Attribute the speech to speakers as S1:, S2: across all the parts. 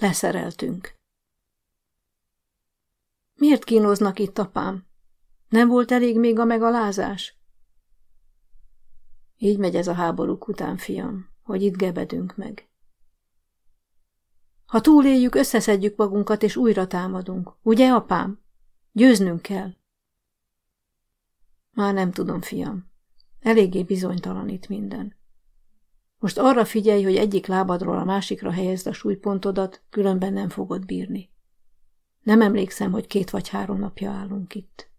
S1: Leszereltünk. Miért kínoznak itt, apám? Nem volt elég még a megalázás? Így megy ez a háborúk után, fiam, hogy itt gebedünk meg. Ha túléljük, összeszedjük magunkat, és újra támadunk. Ugye, apám? Győznünk kell. Már nem tudom, fiam. Eléggé bizonytalan itt minden. Most arra figyelj, hogy egyik lábadról a másikra helyezd a súlypontodat, különben nem fogod bírni. Nem emlékszem, hogy két vagy három napja állunk itt.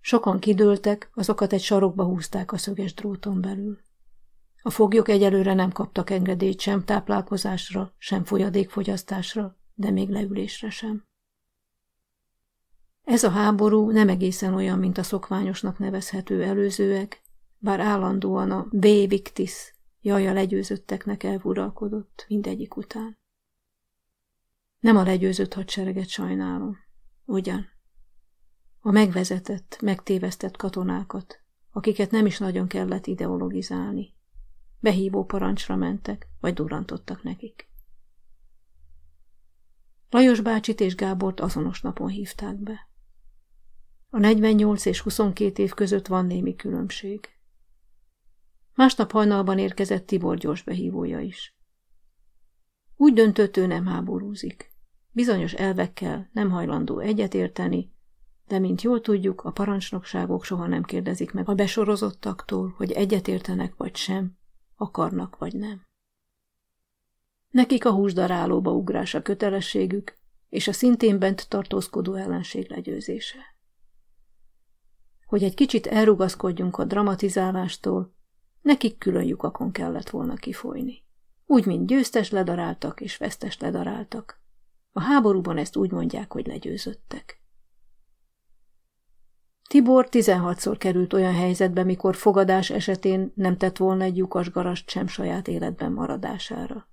S1: Sokan kidőltek, azokat egy sarokba húzták a szöges dróton belül. A foglyok egyelőre nem kaptak engedélyt sem táplálkozásra, sem folyadékfogyasztásra, de még leülésre sem. Ez a háború nem egészen olyan, mint a szokványosnak nevezhető előzőek, bár állandóan a B. Victis, jaja legyőzötteknek eluralkodott mindegyik után. Nem a legyőzött hadsereget sajnálom, ugyan. A megvezetett, megtévesztett katonákat, akiket nem is nagyon kellett ideologizálni. Behívó parancsra mentek, vagy durantottak nekik. Lajos bácsit és Gábort azonos napon hívták be. A 48 és 22 év között van némi különbség. Másnap hajnalban érkezett Tibor gyors behívója is. Úgy döntött, ő nem háborúzik. Bizonyos elvekkel nem hajlandó egyetérteni, de mint jól tudjuk, a parancsnokságok soha nem kérdezik meg a besorozottaktól, hogy egyetértenek vagy sem, akarnak vagy nem. Nekik a húsdarálóba ugrás a kötelességük, és a szintén bent tartózkodó ellenség legyőzése. Hogy egy kicsit elrugaszkodjunk a dramatizálástól, nekik külön lyukakon kellett volna kifolyni. Úgy, mint győztes ledaráltak és vesztes ledaráltak. A háborúban ezt úgy mondják, hogy legyőzöttek. Tibor 16-szor került olyan helyzetbe, mikor fogadás esetén nem tett volna egy lyukas garast sem saját életben maradására.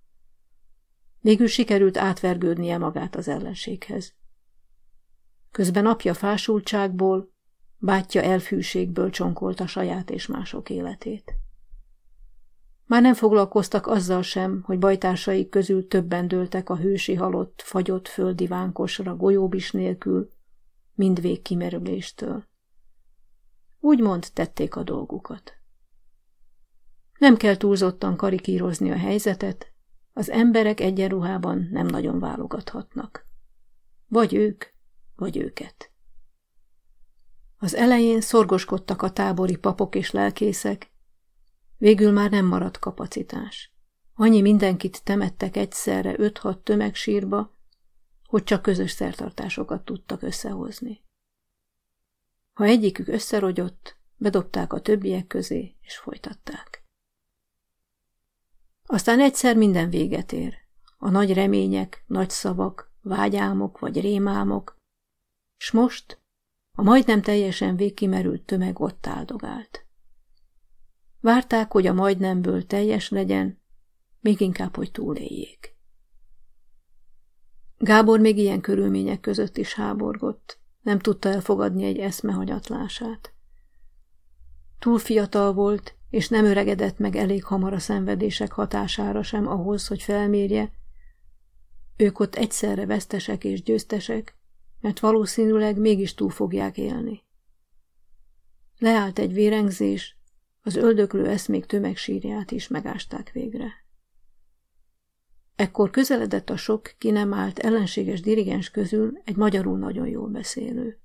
S1: Végül sikerült átvergődnie magát az ellenséghez. Közben apja fásultságból, bátyja elfűségből csonkolta saját és mások életét. Már nem foglalkoztak azzal sem, hogy bajtársaik közül többen dőltek a hősi halott, fagyott földi vánkosra golyóbis nélkül, mind végkimerüléstől. Úgymond tették a dolgukat. Nem kell túlzottan karikírozni a helyzetet, az emberek egyenruhában nem nagyon válogathatnak. Vagy ők, vagy őket. Az elején szorgoskodtak a tábori papok és lelkészek, végül már nem maradt kapacitás. Annyi mindenkit temettek egyszerre öt-hat tömegsírba, hogy csak közös szertartásokat tudtak összehozni. Ha egyikük összerogyott, bedobták a többiek közé, és folytatták. Aztán egyszer minden véget ér. A nagy remények, nagy szavak, vágyálmok vagy rémálmok, s most a majdnem teljesen végkimerült tömeg ott áldogált. Várták, hogy a majdnemből teljes legyen, még inkább, hogy túléljék. Gábor még ilyen körülmények között is háborgott, nem tudta elfogadni egy eszme hanyatlását. Túl fiatal volt, és nem öregedett meg elég hamar a szenvedések hatására sem ahhoz, hogy felmérje, ők ott egyszerre vesztesek és győztesek, mert valószínűleg mégis túl fogják élni. Leállt egy vérengzés, az öldöklő eszmék tömegsírját is megásták végre. Ekkor közeledett a sok, ki nem állt ellenséges dirigens közül egy magyarul nagyon jól beszélő.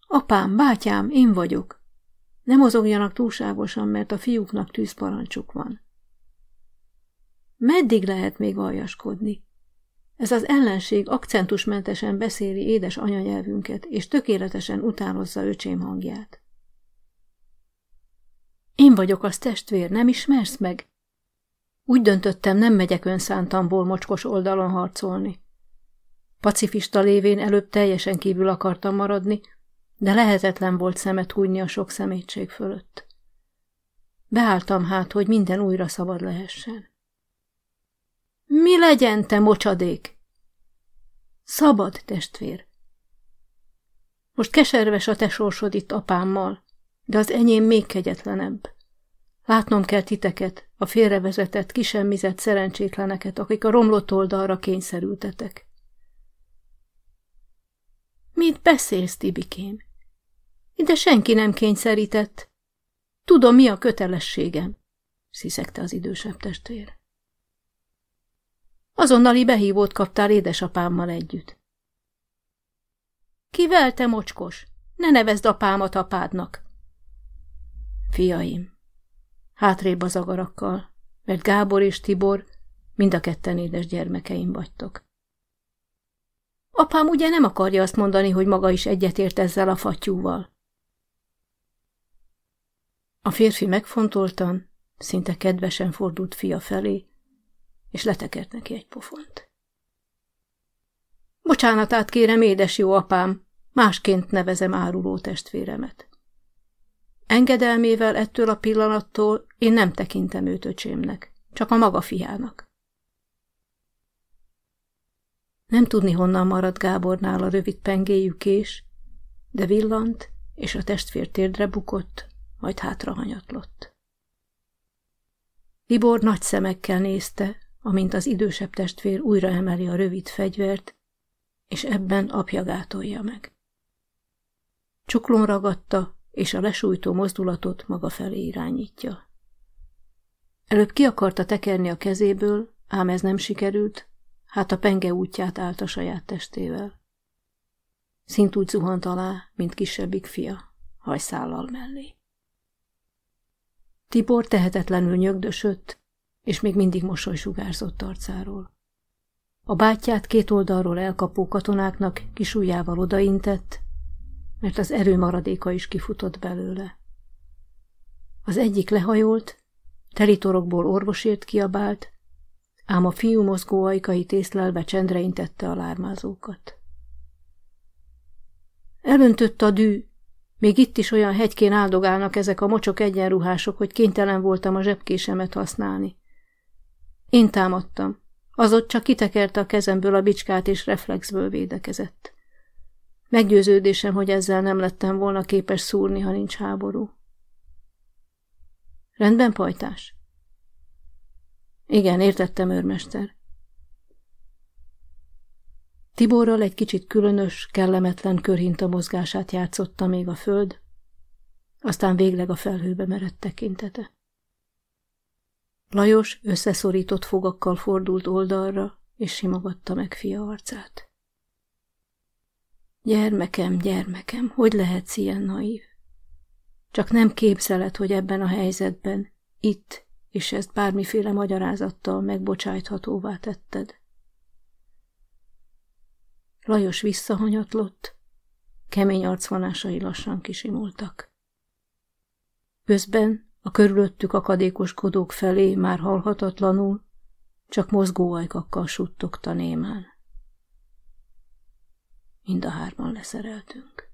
S1: Apám, bátyám, én vagyok. Ne mozogjanak túlságosan, mert a fiúknak tűzparancsuk van. Meddig lehet még aljaskodni? Ez az ellenség akcentusmentesen beszéli édes anyanyelvünket, és tökéletesen utánozza öcsém hangját. Én vagyok az testvér, nem ismersz meg? Úgy döntöttem, nem megyek önszántamból mocskos oldalon harcolni. Pacifista lévén előbb teljesen kívül akartam maradni, de lehetetlen volt szemet hújni a sok szemétség fölött. Beálltam hát, hogy minden újra szabad lehessen. Mi legyen, te mocsadék? Szabad, testvér. Most keserves a te sorsod itt apámmal, de az enyém még kegyetlenebb. Látnom kell titeket, a félrevezetett, kisemmizett szerencsétleneket, akik a romlott oldalra kényszerültetek. Mit beszélsz, Tibikém? Ide senki nem kényszerített. Tudom, mi a kötelességem, sziszegte az idősebb testvér. Azonnali behívót kaptál édesapámmal együtt. Kivel, te mocskos? Ne nevezd apámat apádnak! Fiaim, hátrébb az agarakkal, mert Gábor és Tibor mind a ketten édes gyermekeim vagytok. Apám ugye nem akarja azt mondani, hogy maga is egyetért ezzel a fattyúval. A férfi megfontoltan, szinte kedvesen fordult fia felé, és letekert neki egy pofont. Bocsánatát kérem, édes jó apám, másként nevezem áruló testvéremet. Engedelmével ettől a pillanattól én nem tekintem őt öcsémnek, csak a maga fiának. Nem tudni, honnan maradt Gábornál a rövid pengéjű kés, de villant, és a testvér térdre bukott, majd hátra hanyatlott. Tibor nagy szemekkel nézte, amint az idősebb testvér újra emeli a rövid fegyvert, és ebben apja gátolja meg. Csuklón ragadta, és a lesújtó mozdulatot maga felé irányítja. Előbb ki akarta tekerni a kezéből, ám ez nem sikerült, hát a penge útját állt a saját testével. Szint úgy zuhant alá, mint kisebbik fia, hajszállal mellé. Tibor tehetetlenül nyögdösött, és még mindig mosoly sugárzott arcáról. A bátyját két oldalról elkapó katonáknak kisújjával odaintett, mert az erő maradéka is kifutott belőle. Az egyik lehajolt, teritorokból orvosért kiabált, ám a fiú mozgó ajkait észlelve csendre intette a lármázókat. Elöntött a dű, még itt is olyan hegykén áldogálnak ezek a mocsok egyenruhások, hogy kénytelen voltam a zsebkésemet használni. Én támadtam. Az ott csak kitekerte a kezemből a bicskát és reflexből védekezett. Meggyőződésem, hogy ezzel nem lettem volna képes szúrni, ha nincs háború. Rendben, pajtás? Igen, értettem, őrmester. Tiborral egy kicsit különös, kellemetlen körhinta mozgását játszotta még a föld, aztán végleg a felhőbe merett tekintete. Lajos összeszorított fogakkal fordult oldalra, és simogatta meg fia arcát. Gyermekem, gyermekem, hogy lehetsz ilyen naív? Csak nem képzeled, hogy ebben a helyzetben, itt, és ezt bármiféle magyarázattal megbocsájthatóvá tetted. Lajos visszahanyatlott, kemény arcvonásai lassan kisimultak. Közben a körülöttük akadékoskodók felé már halhatatlanul, csak mozgó ajkakkal suttogta némán. Mind a hárman leszereltünk.